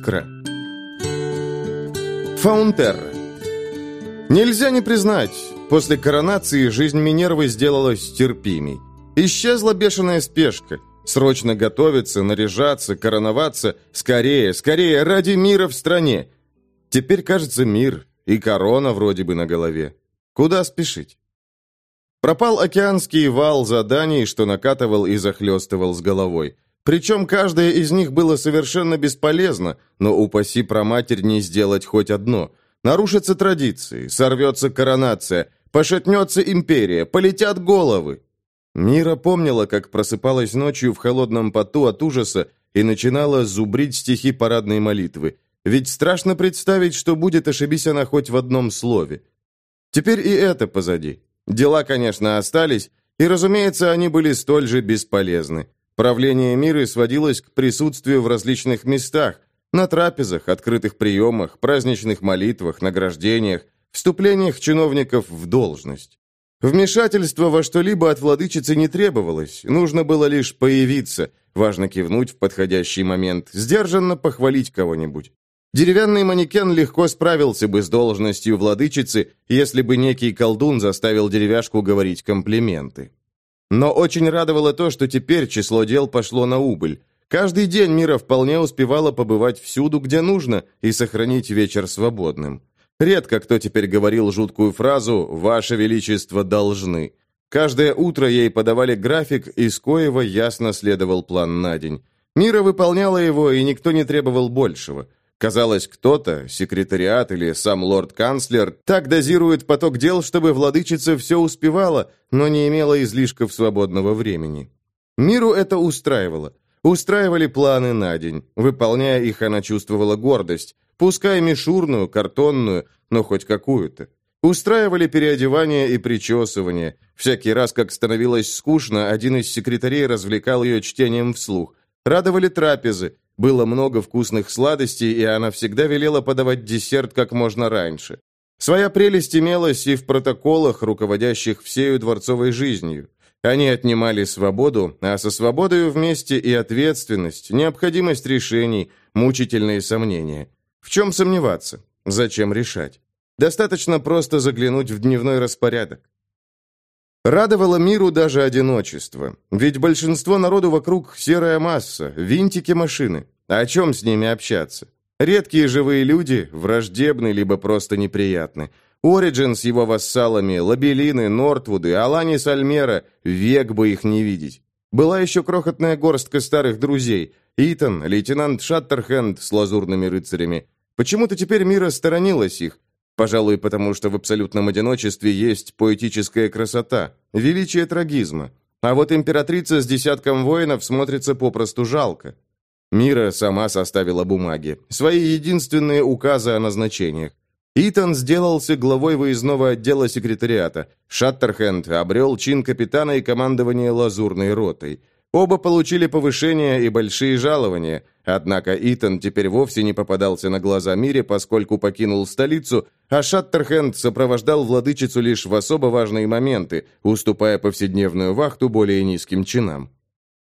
Искра. Фаунтерра. Нельзя не признать, после коронации жизнь Минервы сделалась терпимей. Исчезла бешеная спешка. Срочно готовиться, наряжаться, короноваться. Скорее, скорее, ради мира в стране. Теперь, кажется, мир. И корона вроде бы на голове. Куда спешить? Пропал океанский вал заданий, что накатывал и захлестывал с головой. Причем каждое из них было совершенно бесполезно, но упаси проматерь не сделать хоть одно. Нарушатся традиции, сорвется коронация, пошатнется империя, полетят головы. Мира помнила, как просыпалась ночью в холодном поту от ужаса и начинала зубрить стихи парадной молитвы. Ведь страшно представить, что будет, ошибись она хоть в одном слове. Теперь и это позади. Дела, конечно, остались, и, разумеется, они были столь же бесполезны. Правление мира сводилось к присутствию в различных местах, на трапезах, открытых приемах, праздничных молитвах, награждениях, вступлениях чиновников в должность. Вмешательство во что-либо от владычицы не требовалось, нужно было лишь появиться, важно кивнуть в подходящий момент, сдержанно похвалить кого-нибудь. Деревянный манекен легко справился бы с должностью владычицы, если бы некий колдун заставил деревяшку говорить комплименты. Но очень радовало то, что теперь число дел пошло на убыль. Каждый день Мира вполне успевала побывать всюду, где нужно, и сохранить вечер свободным. Редко кто теперь говорил жуткую фразу «Ваше Величество должны». Каждое утро ей подавали график, из коего ясно следовал план на день. Мира выполняла его, и никто не требовал большего – Казалось, кто-то, секретариат или сам лорд-канцлер, так дозирует поток дел, чтобы владычица все успевала, но не имела излишков свободного времени. Миру это устраивало. Устраивали планы на день. Выполняя их, она чувствовала гордость. Пускай мишурную, картонную, но хоть какую-то. Устраивали переодевание и причесывание. Всякий раз, как становилось скучно, один из секретарей развлекал ее чтением вслух. Радовали трапезы, было много вкусных сладостей, и она всегда велела подавать десерт как можно раньше. Своя прелесть имелась и в протоколах, руководящих всею дворцовой жизнью. Они отнимали свободу, а со свободой вместе и ответственность, необходимость решений, мучительные сомнения. В чем сомневаться? Зачем решать? Достаточно просто заглянуть в дневной распорядок. Радовало миру даже одиночество. Ведь большинство народу вокруг серая масса, винтики машины. О чем с ними общаться? Редкие живые люди, враждебны, либо просто неприятны. Ориджин с его вассалами, Лабелины, Нортвуды, Аланис Альмера, век бы их не видеть. Была еще крохотная горстка старых друзей. Итан, лейтенант Шаттерхенд с лазурными рыцарями. Почему-то теперь мира сторонилась их, Пожалуй, потому что в абсолютном одиночестве есть поэтическая красота, величие трагизма. А вот императрица с десятком воинов смотрится попросту жалко. Мира сама составила бумаги, свои единственные указы о назначениях. Итан сделался главой выездного отдела секретариата. Шаттерхенд обрел чин капитана и командование лазурной ротой. Оба получили повышение и большие жалования, однако Итан теперь вовсе не попадался на глаза Мире, поскольку покинул столицу, а Шаттерхенд сопровождал владычицу лишь в особо важные моменты, уступая повседневную вахту более низким чинам.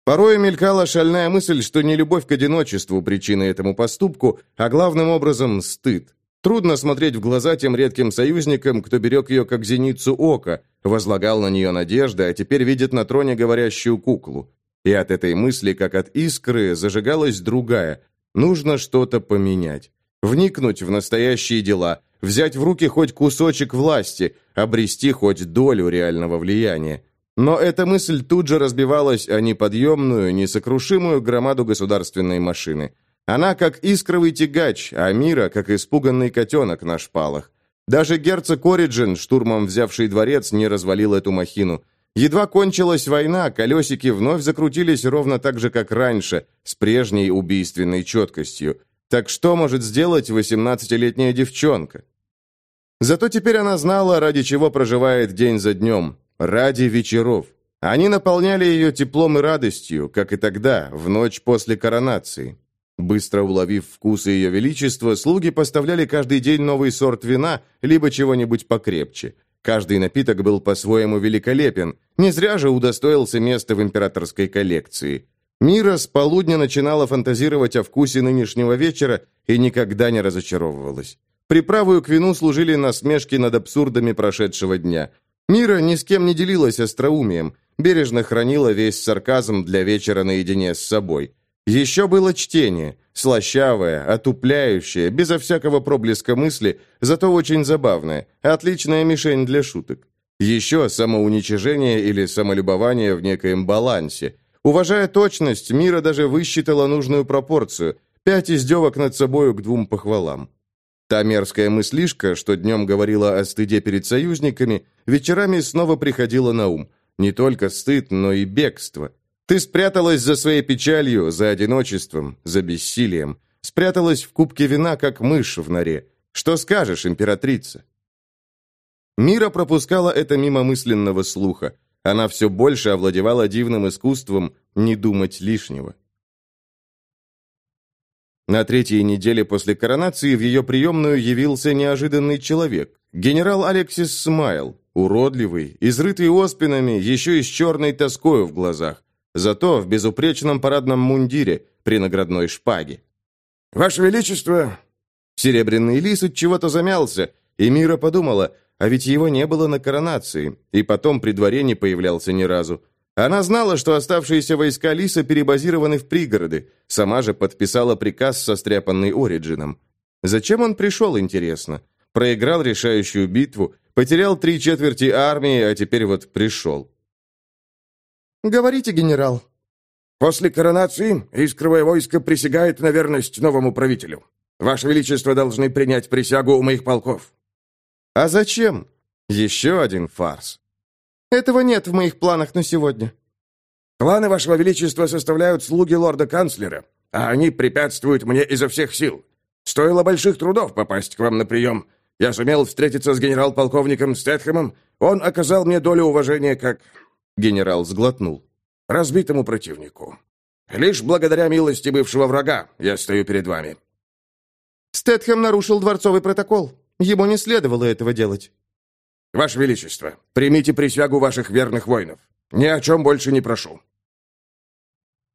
Порой мелькала шальная мысль, что не любовь к одиночеству причина этому поступку, а главным образом стыд. Трудно смотреть в глаза тем редким союзникам, кто берег ее как зеницу ока, возлагал на нее надежды, а теперь видит на троне говорящую куклу. И от этой мысли, как от искры, зажигалась другая. Нужно что-то поменять. Вникнуть в настоящие дела, взять в руки хоть кусочек власти, обрести хоть долю реального влияния. Но эта мысль тут же разбивалась о неподъемную, несокрушимую громаду государственной машины. Она как искровый тягач, а мира как испуганный котенок на шпалах. Даже герцог Ориджин, штурмом взявший дворец, не развалил эту махину – Едва кончилась война, колесики вновь закрутились ровно так же, как раньше, с прежней убийственной четкостью. Так что может сделать восемнадцатилетняя девчонка? Зато теперь она знала, ради чего проживает день за днем. Ради вечеров. Они наполняли ее теплом и радостью, как и тогда, в ночь после коронации. Быстро уловив вкусы ее величества, слуги поставляли каждый день новый сорт вина, либо чего-нибудь покрепче – Каждый напиток был по-своему великолепен, не зря же удостоился места в императорской коллекции. Мира с полудня начинала фантазировать о вкусе нынешнего вечера и никогда не разочаровывалась. Приправою к вину служили насмешки над абсурдами прошедшего дня. Мира ни с кем не делилась остроумием, бережно хранила весь сарказм для вечера наедине с собой. Еще было чтение, слащавое, отупляющее, безо всякого проблеска мысли, зато очень забавное, отличная мишень для шуток. Еще самоуничижение или самолюбование в некоем балансе. Уважая точность, Мира даже высчитала нужную пропорцию – пять издевок над собою к двум похвалам. Та мерзкая мыслишка, что днем говорила о стыде перед союзниками, вечерами снова приходила на ум. Не только стыд, но и бегство. Ты спряталась за своей печалью, за одиночеством, за бессилием. Спряталась в кубке вина, как мышь в норе. Что скажешь, императрица?» Мира пропускала это мимо мысленного слуха. Она все больше овладевала дивным искусством не думать лишнего. На третьей неделе после коронации в ее приемную явился неожиданный человек. Генерал Алексис Смайл, уродливый, изрытый оспинами, еще и с черной тоскою в глазах зато в безупречном парадном мундире при наградной шпаге. «Ваше Величество!» Серебряный лис от чего-то замялся, и Мира подумала, а ведь его не было на коронации, и потом при дворе не появлялся ни разу. Она знала, что оставшиеся войска Лиса перебазированы в пригороды, сама же подписала приказ со стряпанной Ориджином. Зачем он пришел, интересно? Проиграл решающую битву, потерял три четверти армии, а теперь вот пришел. «Говорите, генерал». «После коронации искровое войско присягает на верность новому правителю. Ваше Величество должны принять присягу у моих полков». «А зачем? Еще один фарс». «Этого нет в моих планах на сегодня». «Планы Вашего Величества составляют слуги лорда-канцлера, а они препятствуют мне изо всех сил. Стоило больших трудов попасть к вам на прием. Я сумел встретиться с генерал-полковником Стэтхэмом. Он оказал мне долю уважения как Генерал сглотнул. «Разбитому противнику. Лишь благодаря милости бывшего врага я стою перед вами». Стэтхэм нарушил дворцовый протокол. Ему не следовало этого делать. «Ваше Величество, примите присягу ваших верных воинов. Ни о чем больше не прошу».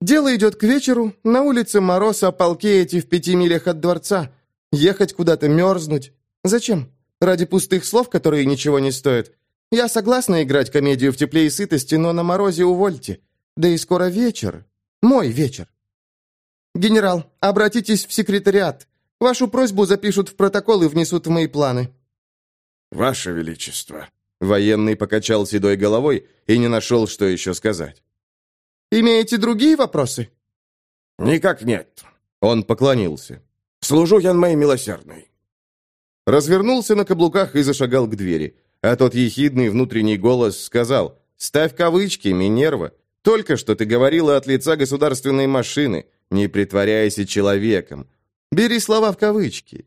Дело идет к вечеру. На улице мороз, а полки эти в пяти милях от дворца. Ехать куда-то мерзнуть. Зачем? Ради пустых слов, которые ничего не стоят. Я согласна играть комедию в тепле и сытости, но на морозе увольте. Да и скоро вечер. Мой вечер. Генерал, обратитесь в секретариат. Вашу просьбу запишут в протокол и внесут в мои планы. Ваше Величество. Военный покачал седой головой и не нашел, что еще сказать. Имеете другие вопросы? Никак нет. Он поклонился. Служу я моей милосердной. Развернулся на каблуках и зашагал к двери. А тот ехидный внутренний голос сказал «Ставь кавычки, Минерва. Только что ты говорила от лица государственной машины. Не притворяйся человеком. Бери слова в кавычки».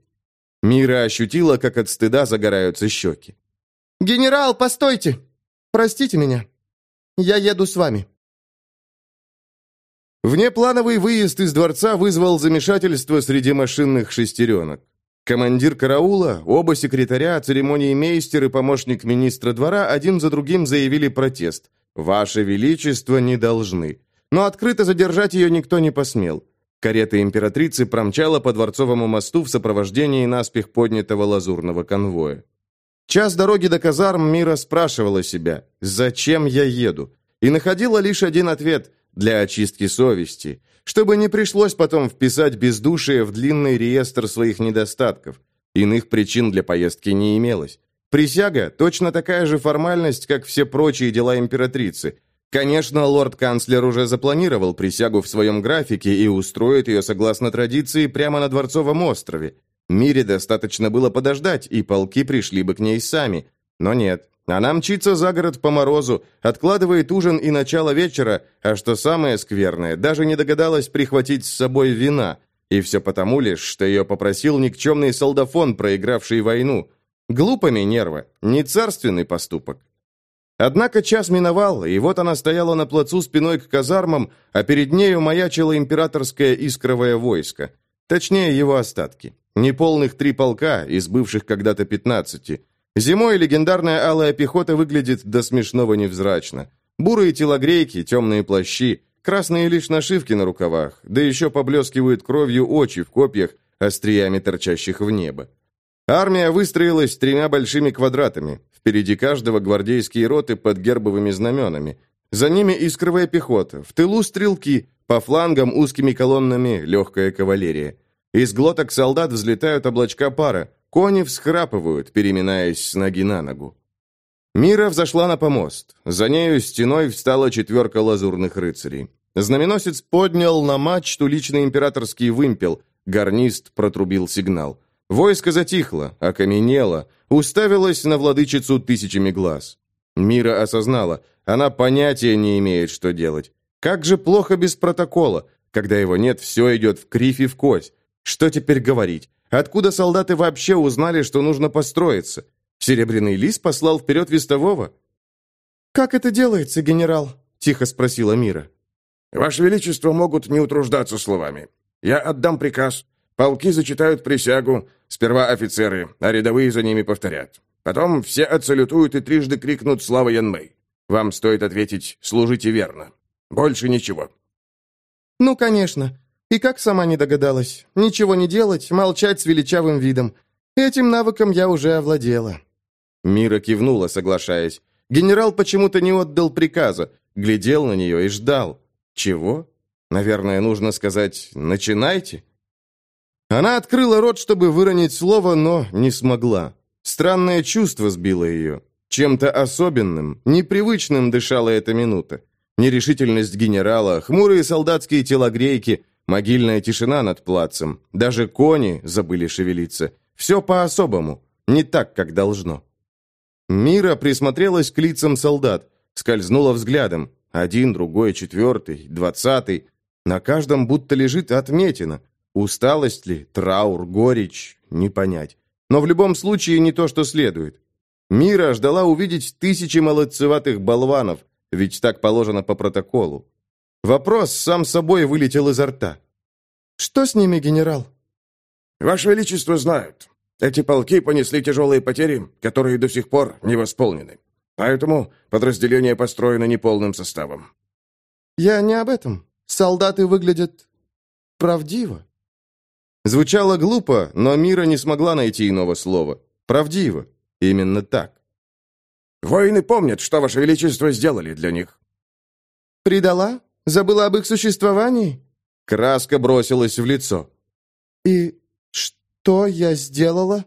Мира ощутила, как от стыда загораются щеки. «Генерал, постойте! Простите меня. Я еду с вами». Внеплановый выезд из дворца вызвал замешательство среди машинных шестеренок. Командир караула, оба секретаря, церемонии мейстер и помощник министра двора один за другим заявили протест. «Ваше Величество не должны». Но открыто задержать ее никто не посмел. Карета императрицы промчала по Дворцовому мосту в сопровождении наспех поднятого лазурного конвоя. Час дороги до казарм Мира спрашивала себя «Зачем я еду?» и находила лишь один ответ для очистки совести, чтобы не пришлось потом вписать бездушие в длинный реестр своих недостатков. Иных причин для поездки не имелось. Присяга – точно такая же формальность, как все прочие дела императрицы. Конечно, лорд-канцлер уже запланировал присягу в своем графике и устроит ее согласно традиции прямо на Дворцовом острове. Мире достаточно было подождать, и полки пришли бы к ней сами. Но нет, она мчится за город по морозу, откладывает ужин и начало вечера, а что самое скверное, даже не догадалась прихватить с собой вина. И все потому лишь, что ее попросил никчемный солдафон, проигравший войну. Глупо нерва, не царственный поступок. Однако час миновал, и вот она стояла на плацу спиной к казармам, а перед нею маячило императорское искровое войско. Точнее, его остатки. Неполных три полка из бывших когда-то пятнадцати – Зимой легендарная алая пехота выглядит до смешного невзрачно. Бурые телогрейки, темные плащи, красные лишь нашивки на рукавах, да еще поблескивают кровью очи в копьях, остриями торчащих в небо. Армия выстроилась тремя большими квадратами. Впереди каждого гвардейские роты под гербовыми знаменами. За ними искровая пехота, в тылу стрелки, по флангам узкими колоннами легкая кавалерия. Из глоток солдат взлетают облачка пара, кони всхрапывают, переминаясь с ноги на ногу. Мира взошла на помост. За нею стеной встала четверка лазурных рыцарей. Знаменосец поднял на мачту личный императорский вымпел. Гарнист протрубил сигнал. Войско затихло, окаменело, уставилось на владычицу тысячами глаз. Мира осознала, она понятия не имеет, что делать. Как же плохо без протокола. Когда его нет, все идет в кривь и в кость. Что теперь говорить? Откуда солдаты вообще узнали, что нужно построиться? Серебряный лис послал вперед вестового? «Как это делается, генерал?» – тихо спросила Мира. «Ваше Величество могут не утруждаться словами. Я отдам приказ. Полки зачитают присягу. Сперва офицеры, а рядовые за ними повторят. Потом все отсалютуют и трижды крикнут «Слава Янмэй!». Вам стоит ответить «Служите верно». Больше ничего». «Ну, конечно. И как сама не догадалась? Ничего не делать, молчать с величавым видом. Этим навыком я уже овладела». Мира кивнула, соглашаясь. Генерал почему-то не отдал приказа, глядел на нее и ждал. Чего? Наверное, нужно сказать «начинайте». Она открыла рот, чтобы выронить слово, но не смогла. Странное чувство сбило ее. Чем-то особенным, непривычным дышала эта минута. Нерешительность генерала, хмурые солдатские телогрейки, могильная тишина над плацем. Даже кони забыли шевелиться. Все по-особому, не так, как должно. Мира присмотрелась к лицам солдат, скользнула взглядом. Один, другой, четвертый, двадцатый. На каждом будто лежит отметина. Усталость ли, траур, горечь, не понять. Но в любом случае не то, что следует. Мира ждала увидеть тысячи молодцеватых болванов, ведь так положено по протоколу. Вопрос сам собой вылетел изо рта. «Что с ними, генерал?» «Ваше Величество знают. Эти полки понесли тяжелые потери, которые до сих пор не восполнены. Поэтому подразделение построено неполным составом». «Я не об этом. Солдаты выглядят правдиво». Звучало глупо, но Мира не смогла найти иного слова. Правдиво. Именно так. «Воины помнят, что Ваше Величество сделали для них». «Предала? Забыла об их существовании?» Краска бросилась в лицо. «И что я сделала?»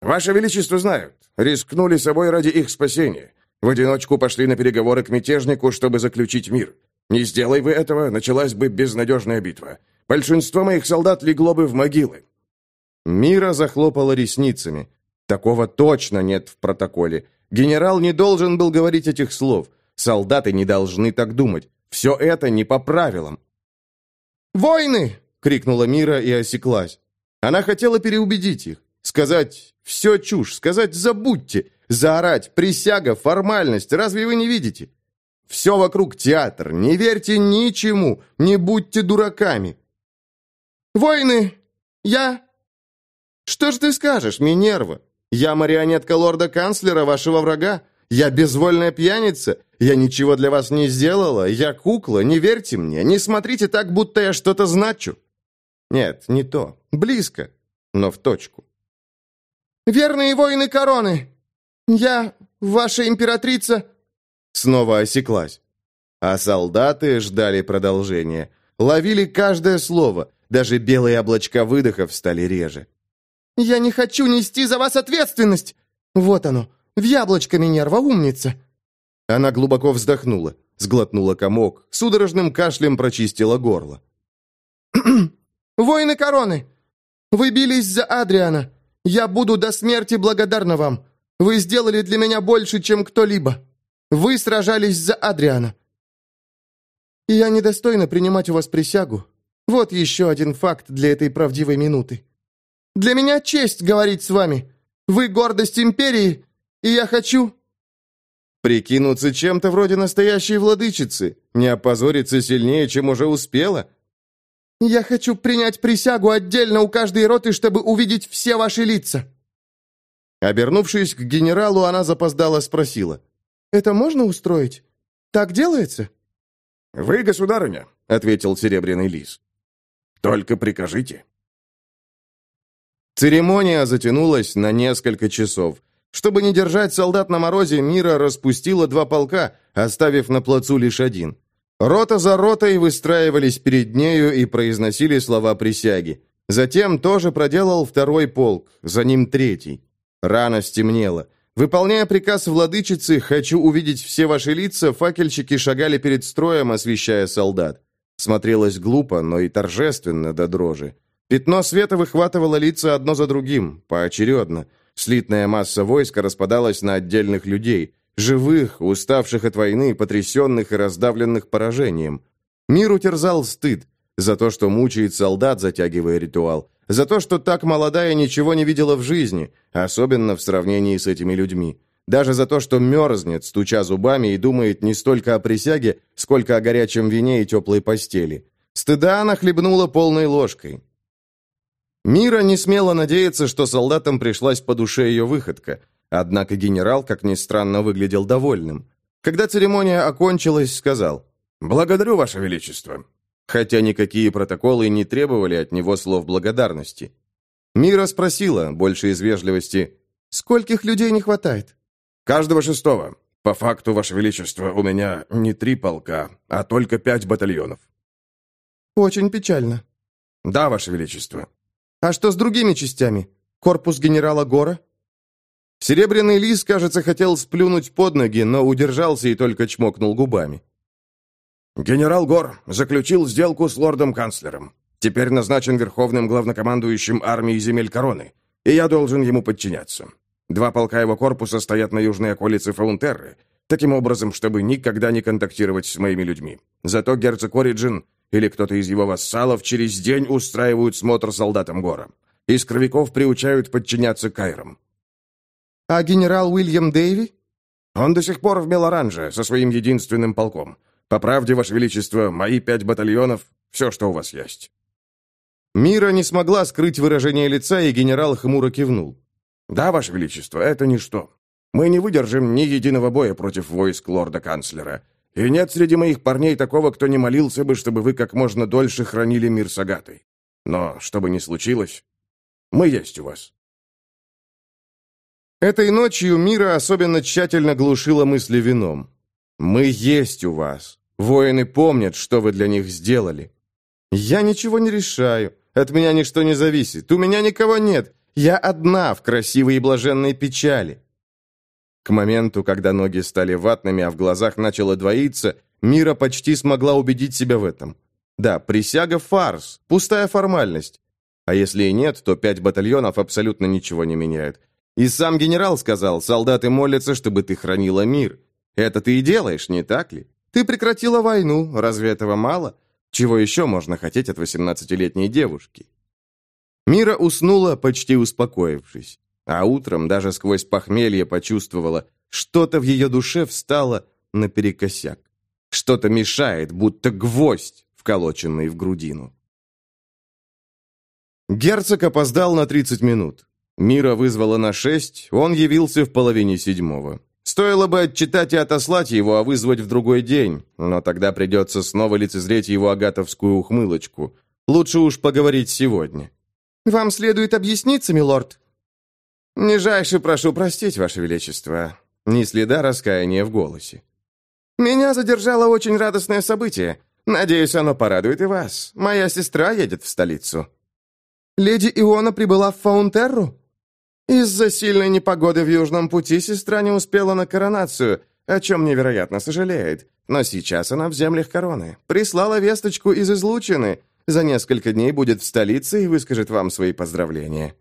«Ваше Величество знают. Рискнули собой ради их спасения. В одиночку пошли на переговоры к мятежнику, чтобы заключить мир. Не сделай вы этого, началась бы безнадежная битва. Большинство моих солдат легло бы в могилы». Мира захлопала ресницами. Такого точно нет в протоколе. Генерал не должен был говорить этих слов. Солдаты не должны так думать. Все это не по правилам. «Войны!» — крикнула Мира и осеклась. Она хотела переубедить их, сказать «все чушь», сказать «забудьте», заорать «присяга», «формальность», разве вы не видите? Все вокруг театр, не верьте ничему, не будьте дураками. «Войны! Я...» «Что ж ты скажешь, Минерва? Я марионетка лорда-канцлера, вашего врага? Я безвольная пьяница? Я ничего для вас не сделала? Я кукла? Не верьте мне, не смотрите так, будто я что-то значу!» Нет, не то. Близко, но в точку. «Верные воины короны! Я, ваша императрица...» Снова осеклась. А солдаты ждали продолжения. Ловили каждое слово. Даже белые облачка выдохов стали реже. «Я не хочу нести за вас ответственность! Вот оно, в яблочко Минерва, умница!» Она глубоко вздохнула, сглотнула комок, судорожным кашлем прочистила горло. Воины короны! Вы бились за Адриана. Я буду до смерти благодарна вам. Вы сделали для меня больше, чем кто-либо. Вы сражались за Адриана. И я недостойна принимать у вас присягу. Вот еще один факт для этой правдивой минуты. Для меня честь говорить с вами. Вы гордость империи, и я хочу...» «Прикинуться чем-то вроде настоящей владычицы, не опозориться сильнее, чем уже успела, я хочу принять присягу отдельно у каждой роты, чтобы увидеть все ваши лица». Обернувшись к генералу, она запоздала спросила. «Это можно устроить? Так делается?» «Вы, государыня», — ответил Серебряный Лис. «Только прикажите». Церемония затянулась на несколько часов. Чтобы не держать солдат на морозе, Мира распустила два полка, оставив на плацу лишь один. Рота за ротой выстраивались перед нею и произносили слова присяги. Затем тоже проделал второй полк, за ним третий. Рано стемнело. Выполняя приказ владычицы «Хочу увидеть все ваши лица», факельщики шагали перед строем, освещая солдат. Смотрелось глупо, но и торжественно до дрожи. Пятно света выхватывало лица одно за другим, поочередно. Слитная масса войска распадалась на отдельных людей, живых, уставших от войны, потрясенных и раздавленных поражением. Мир утерзал стыд за то, что мучает солдат, затягивая ритуал, за то, что так молодая ничего не видела в жизни, особенно в сравнении с этими людьми. Даже за то, что мерзнет, стуча зубами, и думает не столько о присяге, сколько о горячем вине и теплой постели. Стыда она хлебнула полной ложкой. Мира не смела надеяться, что солдатам пришлась по душе ее выходка. Однако генерал, как ни странно, выглядел довольным. Когда церемония окончилась, сказал «Благодарю, Ваше Величество хотя никакие протоколы не требовали от него слов благодарности. Мира спросила, больше из вежливости, «Скольких людей не хватает?» «Каждого шестого. По факту, Ваше Величество, у меня не три полка, а только пять батальонов». «Очень печально». «Да, Ваше Величество». «А что с другими частями? Корпус генерала Гора?» Серебряный лис, кажется, хотел сплюнуть под ноги, но удержался и только чмокнул губами. Генерал Гор заключил сделку с лордом-канцлером. Теперь назначен верховным главнокомандующим армии земель короны, и я должен ему подчиняться. Два полка его корпуса стоят на южной околице Фаунтерры, таким образом, чтобы никогда не контактировать с моими людьми. Зато герцог Ориджин или кто-то из его вассалов через день устраивают смотр солдатам Гора. Из кровиков приучают подчиняться Кайрам. «А генерал Уильям Дэйви?» «Он до сих пор в Мелоранже со своим единственным полком. По правде, Ваше Величество, мои пять батальонов — все, что у вас есть». Мира не смогла скрыть выражение лица, и генерал хмуро кивнул. «Да, Ваше Величество, это ничто. Мы не выдержим ни единого боя против войск лорда-канцлера. И нет среди моих парней такого, кто не молился бы, чтобы вы как можно дольше хранили мир с Агатой. Но, что бы ни случилось, мы есть у вас». Этой ночью Мира особенно тщательно глушила мысли вином. Мы есть у вас. Воины помнят, что вы для них сделали. Я ничего не решаю. От меня ничто не зависит. У меня никого нет. Я одна в красивой и блаженной печали. К моменту, когда ноги стали ватными, а в глазах начало двоиться, Мира почти смогла убедить себя в этом. Да, присяга – фарс, пустая формальность. А если и нет, то пять батальонов абсолютно ничего не меняют. И сам генерал сказал, солдаты молятся, чтобы ты хранила мир. Это ты и делаешь, не так ли? Ты прекратила войну, разве этого мало? Чего еще можно хотеть от восемнадцатилетней девушки? Мира уснула, почти успокоившись. А утром даже сквозь похмелье почувствовала, что-то в ее душе встало наперекосяк. Что-то мешает, будто гвоздь, вколоченный в грудину. Герцог опоздал на 30 минут. Мира вызвала на 6, он явился в половине седьмого. Стоило бы отчитать и отослать его, а вызвать в другой день, но тогда придется снова лицезреть его агатовскую ухмылочку. Лучше уж поговорить сегодня. «Вам следует объясниться, милорд?» «Нижайше прошу простить, Ваше Величество». Ни следа раскаяния в голосе. «Меня задержало очень радостное событие. Надеюсь, оно порадует и вас. Моя сестра едет в столицу». «Леди Иона прибыла в Фаунтерру?» Из-за сильной непогоды в Южном пути сестра не успела на коронацию, о чем невероятно сожалеет. Но сейчас она в землях короны. Прислала весточку из излучины. За несколько дней будет в столице и выскажет вам свои поздравления».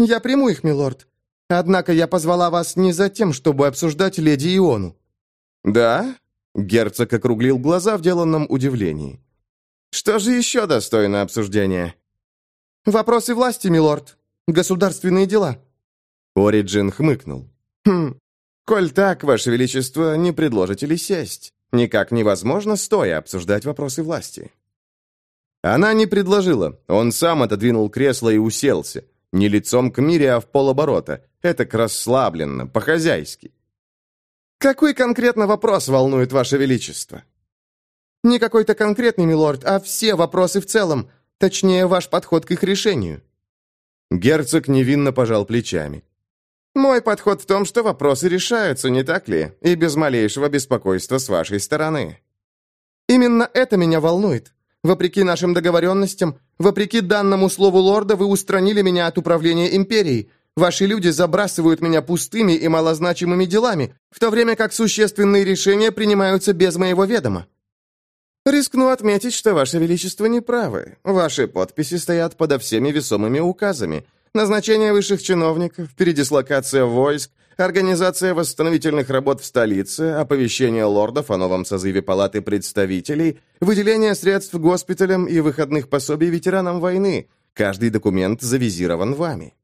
«Я приму их, милорд. Однако я позвала вас не за тем, чтобы обсуждать леди Иону». «Да?» — герцог округлил глаза в деланном удивлении. «Что же еще достойно обсуждения?» «Вопросы власти, милорд», Государственные дела». Ориджин хмыкнул. «Хм, коль так, Ваше Величество, не предложите ли сесть? Никак невозможно стоя обсуждать вопросы власти». Она не предложила. Он сам отодвинул кресло и уселся. Не лицом к мире, а в полоборота. Это расслабленно, по-хозяйски. «Какой конкретно вопрос волнует Ваше Величество?» Не какой-то конкретный, милорд, а все вопросы в целом. Точнее, ваш подход к их решению». Герцог невинно пожал плечами. «Мой подход в том, что вопросы решаются, не так ли? И без малейшего беспокойства с вашей стороны». «Именно это меня волнует. Вопреки нашим договоренностям, вопреки данному слову лорда, вы устранили меня от управления империей. Ваши люди забрасывают меня пустыми и малозначимыми делами, в то время как существенные решения принимаются без моего ведома. Рискну отметить, что Ваше Величество не правы. Ваши подписи стоят подо всеми весомыми указами. Назначение высших чиновников, передислокация войск, организация восстановительных работ в столице, оповещение лордов о новом созыве Палаты представителей, выделение средств госпиталям и выходных пособий ветеранам войны. Каждый документ завизирован вами.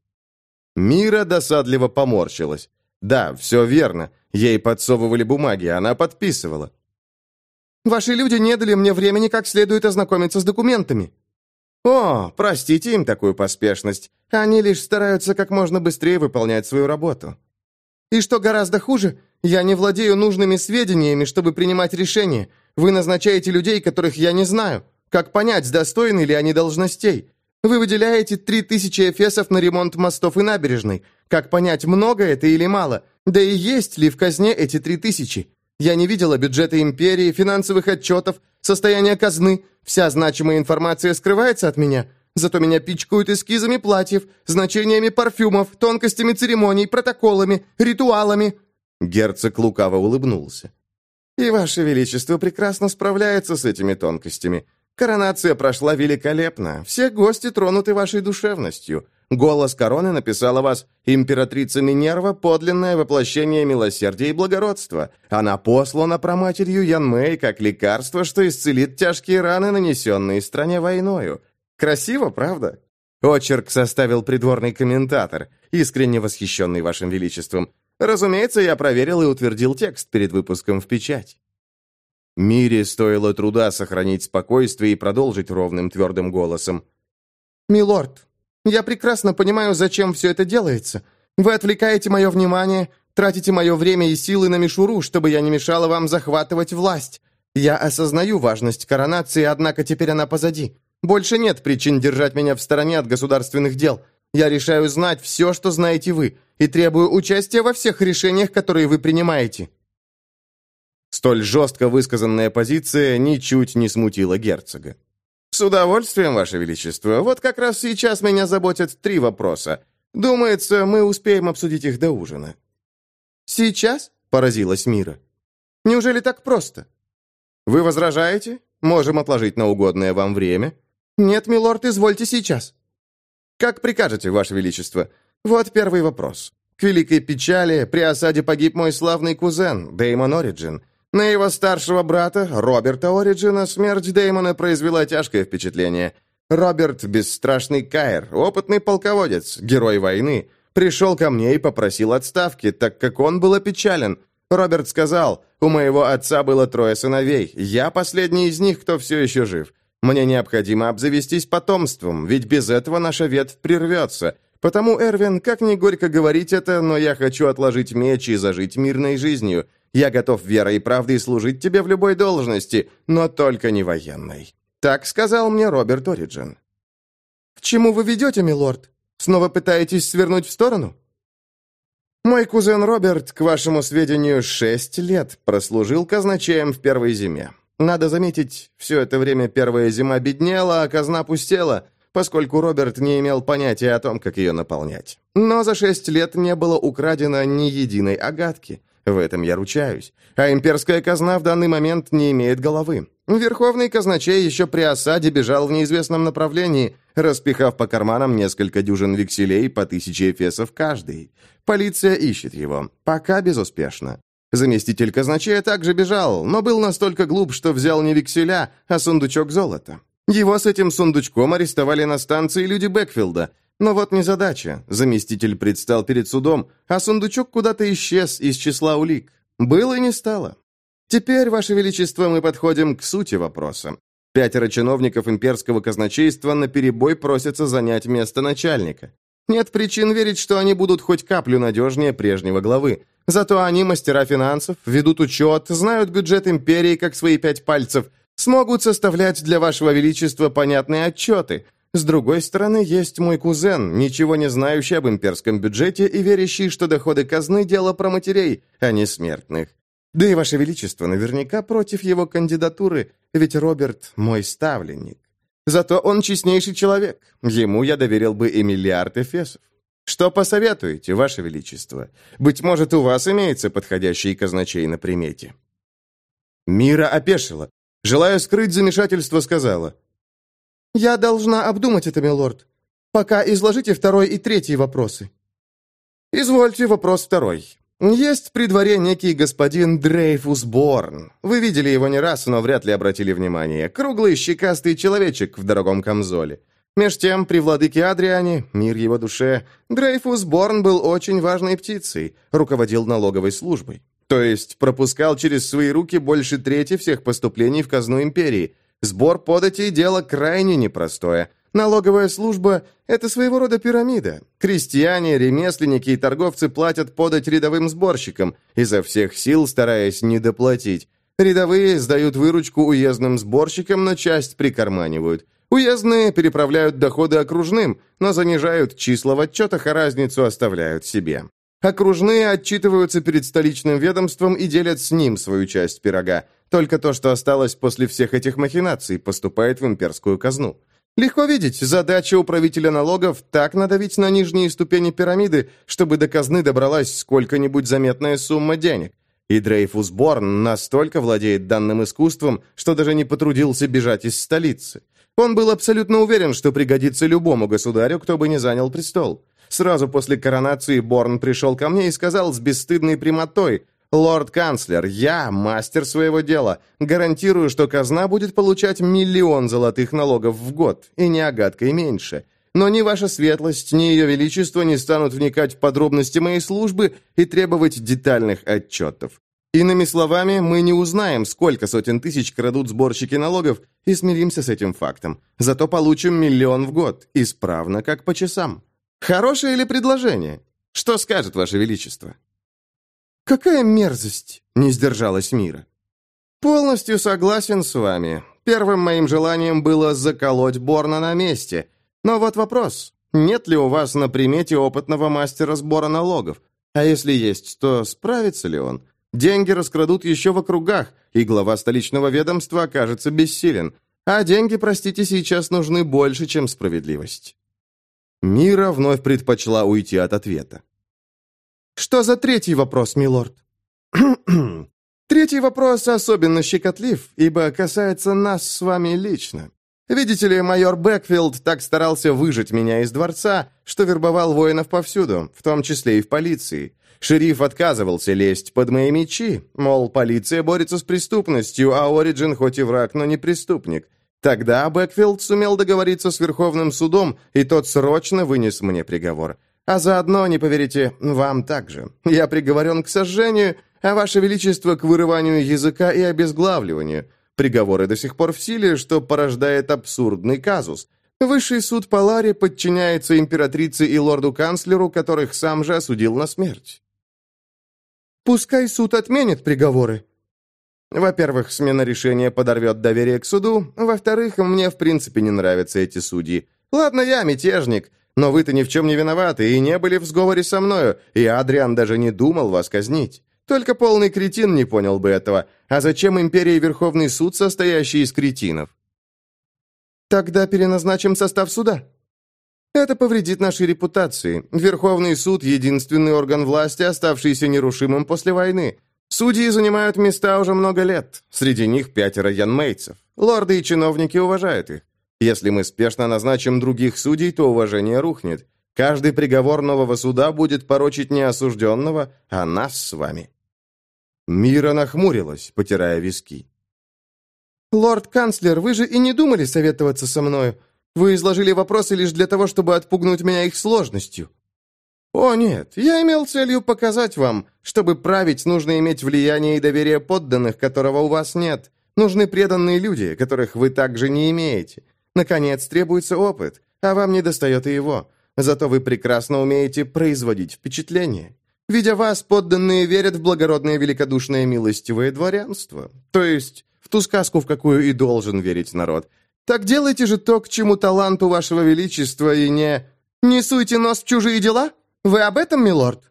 Мира досадливо поморщилась. Да, все верно. Ей подсовывали бумаги, она подписывала. Ваши люди не дали мне времени как следует ознакомиться с документами». «О, простите им такую поспешность. Они лишь стараются как можно быстрее выполнять свою работу». «И что гораздо хуже, я не владею нужными сведениями, чтобы принимать решения. Вы назначаете людей, которых я не знаю. Как понять, достойны ли они должностей? Вы выделяете три тысячи эфесов на ремонт мостов и набережной. Как понять, много это или мало? Да и есть ли в казне эти три тысячи? Я не видела бюджета империи, финансовых отчетов, состояния казны. Вся значимая информация скрывается от меня. Зато меня пичкают эскизами платьев, значениями парфюмов, тонкостями церемоний, протоколами, ритуалами». Герцог лукаво улыбнулся. «И Ваше Величество прекрасно справляется с этими тонкостями. Коронация прошла великолепно. Все гости тронуты вашей душевностью. Голос короны написала вас «Императрица Минерва – подлинное воплощение милосердия и благородства. Она послана проматерью Янмэй как лекарство, что исцелит тяжкие раны, нанесенные стране войною. Красиво, правда?» Очерк составил придворный комментатор, искренне восхищенный вашим величеством. Разумеется, я проверил и утвердил текст перед выпуском в печать. Мире стоило труда сохранить спокойствие и продолжить ровным твердым голосом. «Милорд, я прекрасно понимаю, зачем все это делается. Вы отвлекаете мое внимание, тратите мое время и силы на мишуру, чтобы я не мешала вам захватывать власть. Я осознаю важность коронации, однако теперь она позади. Больше нет причин держать меня в стороне от государственных дел. Я решаю знать все, что знаете вы, и требую участия во всех решениях, которые вы принимаете». Столь жестко высказанная позиция ничуть не смутила герцога. «С удовольствием, Ваше Величество. Вот как раз сейчас меня заботят три вопроса. Думается, мы успеем обсудить их до ужина». «Сейчас?» — поразилась Мира. «Неужели так просто?» «Вы возражаете? Можем отложить на угодное вам время». «Нет, милорд, извольте сейчас». «Как прикажете, Ваше Величество. Вот первый вопрос. К великой печали при осаде погиб мой славный кузен, Деймон Ориджин. На его старшего брата, Роберта Ориджина, смерть Дэймона произвела тяжкое впечатление. Роберт – бесстрашный Кайр, опытный полководец, герой войны, пришел ко мне и попросил отставки, так как он был опечален. Роберт сказал, у моего отца было трое сыновей, я последний из них, кто все еще жив. Мне необходимо обзавестись потомством, ведь без этого наша ветвь прервется. Потому, Эрвин, как ни горько говорить это, но я хочу отложить меч и зажить мирной жизнью. Я готов верой и правдой служить тебе в любой должности, но только не военной. Так сказал мне Роберт Ориджин. К чему вы ведете, милорд? Снова пытаетесь свернуть в сторону? Мой кузен Роберт, к вашему сведению, шесть лет прослужил казначеем в первой зиме. Надо заметить, все это время первая зима беднела, а казна пустела, поскольку Роберт не имел понятия о том, как ее наполнять. Но за шесть лет не было украдено ни единой агатки. В этом я ручаюсь. А имперская казна в данный момент не имеет головы. Верховный казначей еще при осаде бежал в неизвестном направлении, распихав по карманам несколько дюжин векселей по тысяче эфесов каждый. Полиция ищет его. Пока безуспешно. Заместитель казначея также бежал, но был настолько глуп, что взял не векселя, а сундучок золота. Его с этим сундучком арестовали на станции люди Бэкфилда – но вот незадача. Заместитель предстал перед судом, а сундучок куда-то исчез из числа улик. Было и не стало. Теперь, Ваше Величество, мы подходим к сути вопроса. Пятеро чиновников имперского казначейства наперебой просятся занять место начальника. Нет причин верить, что они будут хоть каплю надежнее прежнего главы. Зато они мастера финансов, ведут учет, знают бюджет империи как свои пять пальцев, Смогут составлять для вашего величества понятные отчеты. С другой стороны, есть мой кузен, ничего не знающий об имперском бюджете и верящий, что доходы казны – дело про матерей, а не смертных. Да и ваше величество наверняка против его кандидатуры, ведь Роберт – мой ставленник. Зато он честнейший человек. Ему я доверил бы и миллиард эфесов. Что посоветуете, ваше величество? Быть может, у вас имеется подходящий казначей на примете?» Мира опешила. Желая скрыть замешательство, сказала. «Я должна обдумать это, милорд. Пока изложите второй и третий вопросы». «Извольте вопрос второй. Есть при дворе некий господин Дрейфус Борн. Вы видели его не раз, но вряд ли обратили внимание. Круглый щекастый человечек в дорогом камзоле. Меж тем, при владыке Адриане, мир его душе, Дрейфус Борн был очень важной птицей, руководил налоговой службой. То есть пропускал через свои руки больше трети всех поступлений в казну империи. Сбор податей – дело крайне непростое, Налоговая служба – это своего рода пирамида. Крестьяне, ремесленники и торговцы платят подать рядовым сборщикам, изо всех сил стараясь не доплатить. Рядовые сдают выручку уездным сборщикам, но часть прикарманивают. Уездные переправляют доходы окружным, но занижают числа в отчетах, а разницу оставляют себе. Окружные отчитываются перед столичным ведомством и делят с ним свою часть пирога. Только то, что осталось после всех этих махинаций, поступает в имперскую казну. Легко видеть, задача управителя налогов так надавить на нижние ступени пирамиды, чтобы до казны добралась сколько-нибудь заметная сумма денег. И Дрейфус Борн настолько владеет данным искусством, что даже не потрудился бежать из столицы. Он был абсолютно уверен, что пригодится любому государю, кто бы не занял престол. Сразу после коронации Борн пришел ко мне и сказал с бесстыдной прямотой, «Лорд-канцлер, я мастер своего дела. Гарантирую, что казна будет получать миллион золотых налогов в год, и не огаткой меньше. Но ни ваша светлость, ни ее величество не станут вникать в подробности моей службы и требовать детальных отчетов. Иными словами, мы не узнаем, сколько сотен тысяч крадут сборщики налогов, и смиримся с этим фактом. Зато получим миллион в год, исправно, как по часам. Хорошее ли предложение? Что скажет ваше величество?» «Какая мерзость!» — не сдержалась Мира. «Полностью согласен с вами. Первым моим желанием было заколоть Борна на месте. Но вот вопрос. Нет ли у вас на примете опытного мастера сбора налогов? А если есть, то справится ли он? Деньги раскрадут еще в округах, и глава столичного ведомства окажется бессилен. А деньги, простите, сейчас нужны больше, чем справедливость». Мира вновь предпочла уйти от ответа. Что за третий вопрос, милорд? Третий вопрос особенно щекотлив, ибо касается нас с вами лично. Видите ли, майор Бэкфилд так старался выжить меня из дворца, что вербовал воинов повсюду, в том числе и в полиции. Шериф отказывался лезть под мои мечи, мол, полиция борется с преступностью, а Ориджин хоть и враг, но не преступник. Тогда Бэкфилд сумел договориться с Верховным судом, и тот срочно вынес мне приговор. А заодно, не поверите, вам также. Я приговорен к сожжению, а Ваше Величество к вырыванию языка и обезглавливанию. Приговоры до сих пор в силе, что порождает абсурдный казус. Высший суд Палари подчиняется императрице и лорду-канцлеру, которых сам же осудил на смерть. Пускай суд отменит приговоры. Во-первых, смена решения подорвет доверие к суду. Во-вторых, мне в принципе не нравятся эти судьи. Ладно, я мятежник, но вы-то ни в чем не виноваты и не были в сговоре со мною, и Адриан даже не думал вас казнить. Только полный кретин не понял бы этого. А зачем империи Верховный суд, состоящий из кретинов? Тогда переназначим состав суда. Это повредит нашей репутации. Верховный суд – единственный орган власти, оставшийся нерушимым после войны. Судьи занимают места уже много лет. Среди них пятеро янмейцев. Лорды и чиновники уважают их. Если мы спешно назначим других судей, то уважение рухнет. Каждый приговор нового суда будет порочить не осужденного, а нас с вами». Мира нахмурилась, потирая виски. «Лорд-канцлер, вы же и не думали советоваться со мною. Вы изложили вопросы лишь для того, чтобы отпугнуть меня их сложностью». «О, нет, я имел целью показать вам, чтобы править, нужно иметь влияние и доверие подданных, которого у вас нет. Нужны преданные люди, которых вы также не имеете. Наконец, требуется опыт, а вам не достает и его. Зато вы прекрасно умеете производить впечатление. Видя вас, подданные верят в благородное великодушное милостивое дворянство. То есть в ту сказку, в какую и должен верить народ. Так делайте же то, к чему таланту вашего величества, и не... Не суйте нос в чужие дела? Вы об этом, милорд?»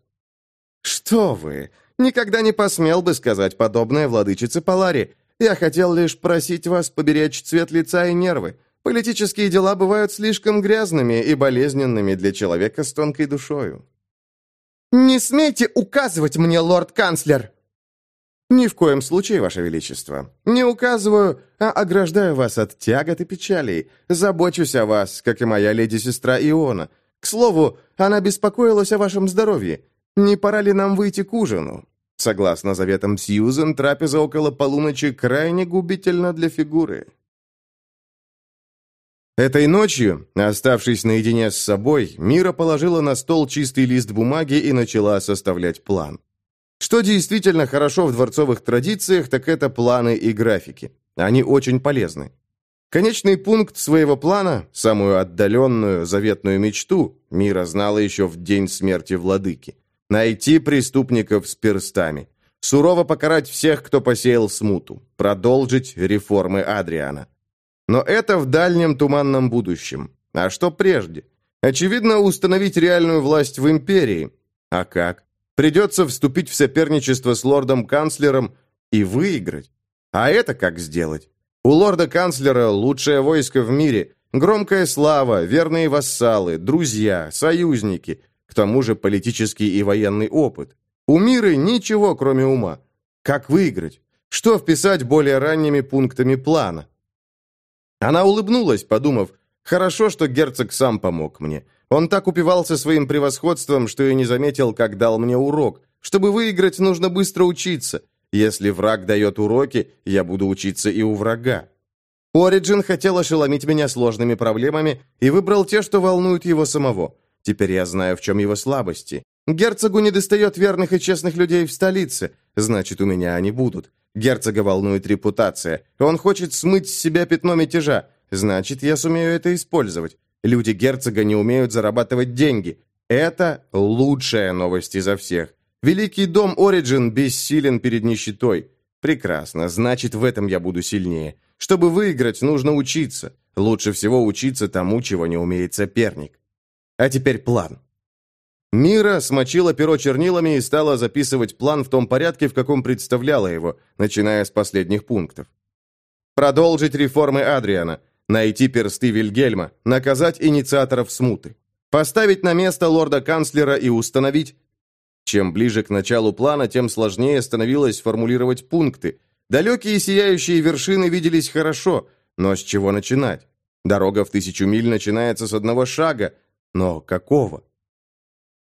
«Что вы? Никогда не посмел бы сказать подобное владычице Полари. Я хотел лишь просить вас поберечь цвет лица и нервы. Политические дела бывают слишком грязными и болезненными для человека с тонкой душою». «Не смейте указывать мне, лорд-канцлер!» «Ни в коем случае, Ваше Величество. Не указываю, а ограждаю вас от тягот и печалей. Забочусь о вас, как и моя леди-сестра Иона. К слову, она беспокоилась о вашем здоровье. Не пора ли нам выйти к ужину?» Согласно заветам Сьюзен, трапеза около полуночи крайне губительна для фигуры. Этой ночью, оставшись наедине с собой, Мира положила на стол чистый лист бумаги и начала составлять план. Что действительно хорошо в дворцовых традициях, так это планы и графики. Они очень полезны. Конечный пункт своего плана, самую отдаленную, заветную мечту, Мира знала еще в день смерти владыки. Найти преступников с перстами. Сурово покарать всех, кто посеял смуту. Продолжить реформы Адриана. Но это в дальнем туманном будущем. А что прежде? Очевидно, установить реальную власть в империи. А как? Придется вступить в соперничество с лордом-канцлером и выиграть. А это как сделать? У лорда-канцлера лучшее войско в мире, громкая слава, верные вассалы, друзья, союзники, к тому же политический и военный опыт. У мира ничего, кроме ума. Как выиграть? Что вписать более ранними пунктами плана? Она улыбнулась, подумав, хорошо, что герцог сам помог мне. Он так упивался своим превосходством, что и не заметил, как дал мне урок. Чтобы выиграть, нужно быстро учиться. Если враг дает уроки, я буду учиться и у врага. Ориджин хотел ошеломить меня сложными проблемами и выбрал те, что волнуют его самого. Теперь я знаю, в чем его слабости. Герцогу не достает верных и честных людей в столице. Значит, у меня они будут. Герцога волнует репутация. Он хочет смыть с себя пятно мятежа. Значит, я сумею это использовать. Люди герцога не умеют зарабатывать деньги. Это лучшая новость изо всех. Великий дом Ориджин бессилен перед нищетой. Прекрасно, значит, в этом я буду сильнее. Чтобы выиграть, нужно учиться. Лучше всего учиться тому, чего не умеет соперник. А теперь план. Мира смочила перо чернилами и стала записывать план в том порядке, в каком представляла его, начиная с последних пунктов. Продолжить реформы Адриана, найти персты Вильгельма, наказать инициаторов смуты, поставить на место лорда-канцлера и установить... Чем ближе к началу плана, тем сложнее становилось формулировать пункты. Далекие сияющие вершины виделись хорошо, но с чего начинать? Дорога в тысячу миль начинается с одного шага, но какого?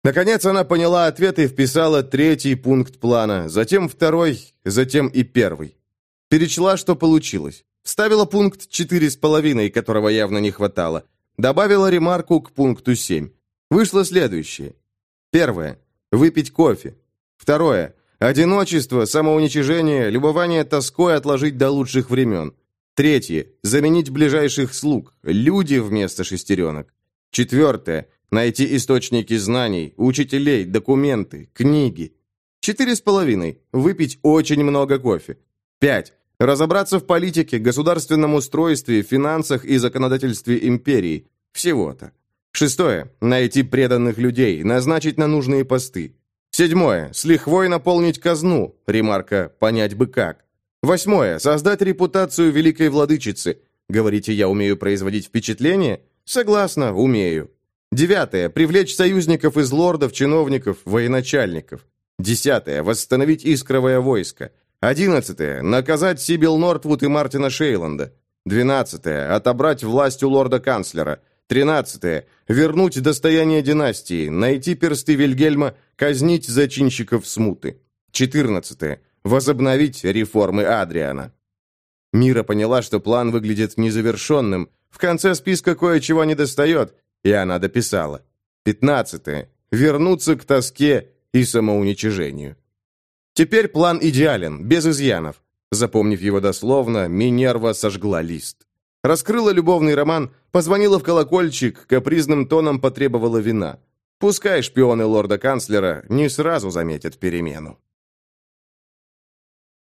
Наконец она поняла ответ и вписала третий пункт плана, затем второй, затем и первый. Перечла, что получилось. Вставила пункт четыре с половиной, которого явно не хватало. Добавила ремарку к пункту семь. Вышло следующее. Первое. Выпить кофе. Второе. Одиночество, самоуничижение, любование тоской отложить до лучших времен. Третье. Заменить ближайших слуг. Люди вместо шестеренок. Четвертое. Найти источники знаний, учителей, документы, книги. Четыре с половиной. Выпить очень много кофе. Пять. Разобраться в политике, государственном устройстве, финансах и законодательстве империи. Всего-то. Шестое. Найти преданных людей, назначить на нужные посты. Седьмое. С лихвой наполнить казну. Ремарка «понять бы как». Восьмое. Создать репутацию великой владычицы. Говорите, я умею производить впечатление? Согласна, умею. Девятое. Привлечь союзников из лордов, чиновников, военачальников. Десятое. Восстановить искровое войско. Одиннадцатое. Наказать Сибил Нортвуд и Мартина Шейланда. Двенадцатое. Отобрать власть у лорда-канцлера. Тринадцатое. Вернуть достояние династии. Найти персты Вильгельма. Казнить зачинщиков смуты. Четырнадцатое. Возобновить реформы Адриана. Мира поняла, что план выглядит незавершенным. В конце списка кое-чего недостает, и она дописала. Пятнадцатое. Вернуться к тоске и самоуничижению. Теперь план идеален, без изъянов. Запомнив его дословно, Минерва сожгла лист. Раскрыла любовный роман, позвонила в колокольчик, капризным тоном потребовала вина. Пускай шпионы лорда-канцлера не сразу заметят перемену.